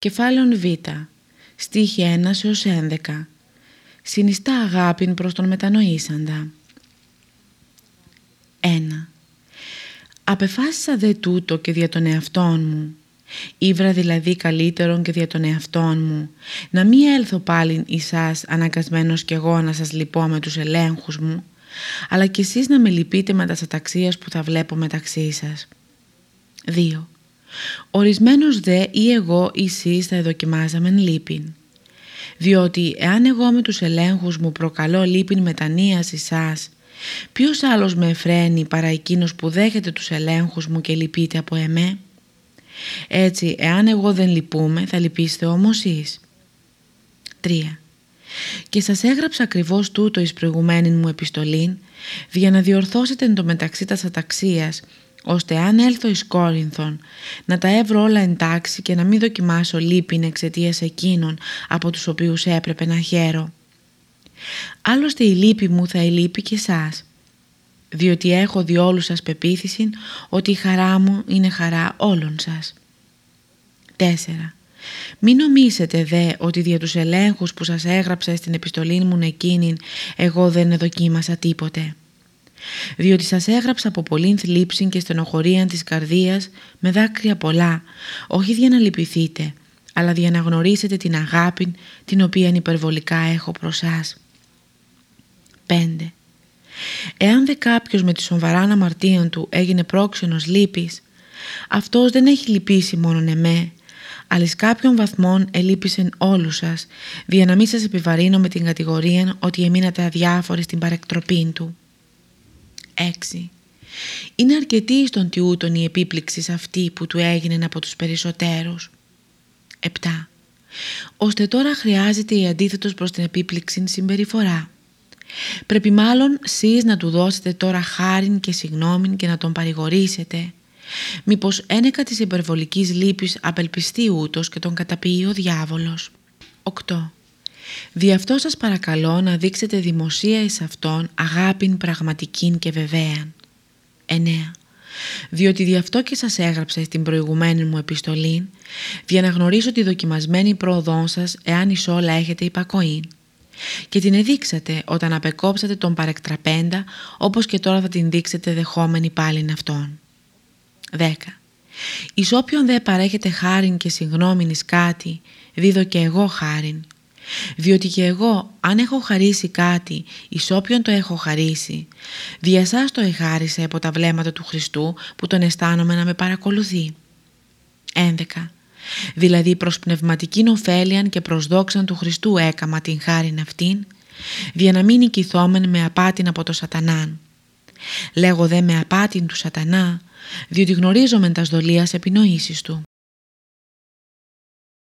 Κεφάλαιον Β. Στίχη 1 έως 11. Συνιστά αγάπην προς τον μετανοήσαντα. 1. Απεφάσισα δε τούτο και δια των εαυτών μου. Ήβρα δηλαδή καλύτερον και δια των εαυτών μου. Να μη έλθω πάλιν εσάς αναγκασμένος κι εγώ να σας λυπώ με τους ελέγχους μου, αλλά κι εσείς να με λυπείτε με τα σαταξίας που θα βλέπω μεταξύ σας. 2. Ορισμένος δε ή εγώ ή εσείς θα εδοκιμάζαμεν λύπην. Διότι εάν εγώ με τους ελέγχους μου προκαλώ λύπην μετανοίας εσάς, ποιος άλλος με εφραίνει παρά εκείνος που δέχεται τους ελέγχους μου και λυπείται από εμέ; Έτσι, εάν εγώ δεν λυπούμε, θα λυπήστε όμως εσείς. 3. Και σας έγραψα ακριβώς τούτο εις προηγουμένη μου επιστολήν, για να διορθώσετε εν το μεταξύ τας αταξίας ώστε αν έλθω εις Κόρινθον να τα έβρω όλα εντάξει και να μην δοκιμάσω λύπην εξαιτίας εκείνων από τους οποίους έπρεπε να χαίρω. Άλλωστε η λύπη μου θα ελείπει και εσάς, διότι έχω διόλου σας πεποίθηση ότι η χαρά μου είναι χαρά όλων σας. 4. Μην νομίσετε δε ότι δια τους ελέγχους που σας έγραψα στην επιστολή μου εκείνην εγώ δεν δοκίμασα τίποτε διότι σας έγραψα από πολλήν θλίψη και στενοχωρία της καρδίας με δάκρυα πολλά, όχι για να λυπηθείτε, αλλά για να γνωρίσετε την αγάπη την οποία υπερβολικά έχω προς σας. 5. Εάν δε κάποιος με τη σοβαρά αμαρτία του έγινε πρόξενος λύπης, αυτός δεν έχει λυπήσει μόνον εμέ, αλλά εις κάποιον βαθμόν ελείπησεν όλους σας, για να μην σας επιβαρύνω με την κατηγορία ότι εμείνατε αδιάφοροι στην παρεκτροπή του. 6. Είναι αρκετή στον τιούτον η επίπληξη αυτή που του έγινε από τους περισσότερους. 7. Ώστε τώρα χρειάζεται η αντίθετος προς την επίπληξη συμπεριφορά. Πρέπει μάλλον σεις να του δώσετε τώρα χάριν και συγνώμη και να τον παρηγορήσετε. Μήπως ένεκα της υπερβολικής λύπης απελπιστεί ούτως και τον καταποιεί ο διάβολος. 8. Δι' αυτό σας παρακαλώ να δείξετε δημοσία εις αυτόν αγάπην πραγματικήν και βεβαίαν. 9. Διότι δι' αυτό και σας έγραψα στην προηγουμένη μου επιστολή, για να γνωρίσω τη δοκιμασμένη πρόοδό σας εάν εις όλα έχετε υπακοή. Και την εδείξατε όταν απεκόψατε τον παρεκτραπέντα, όπως και τώρα θα την δείξετε δεχόμενη πάλιν αυτόν. 10. Εις όποιον δε παρέχετε χάριν και συγγνώμην κάτι, δίδω και εγώ χάριν, διότι και εγώ αν έχω χαρίσει κάτι εις όποιον το έχω χαρίσει δια σας το εχάρισε από τα βλέμματα του Χριστού που τον αισθάνομαι να με παρακολουθεί 11. Δηλαδή προς πνευματικήν ωφέλιαν και προς δόξαν του Χριστού έκαμα την χάριν αυτήν δια να μην νικηθόμεν με απάτην από το σατανάν. Λέγω δε με απάτην του σατανά διότι γνωρίζομεν τα δολίας επινοήσεις του.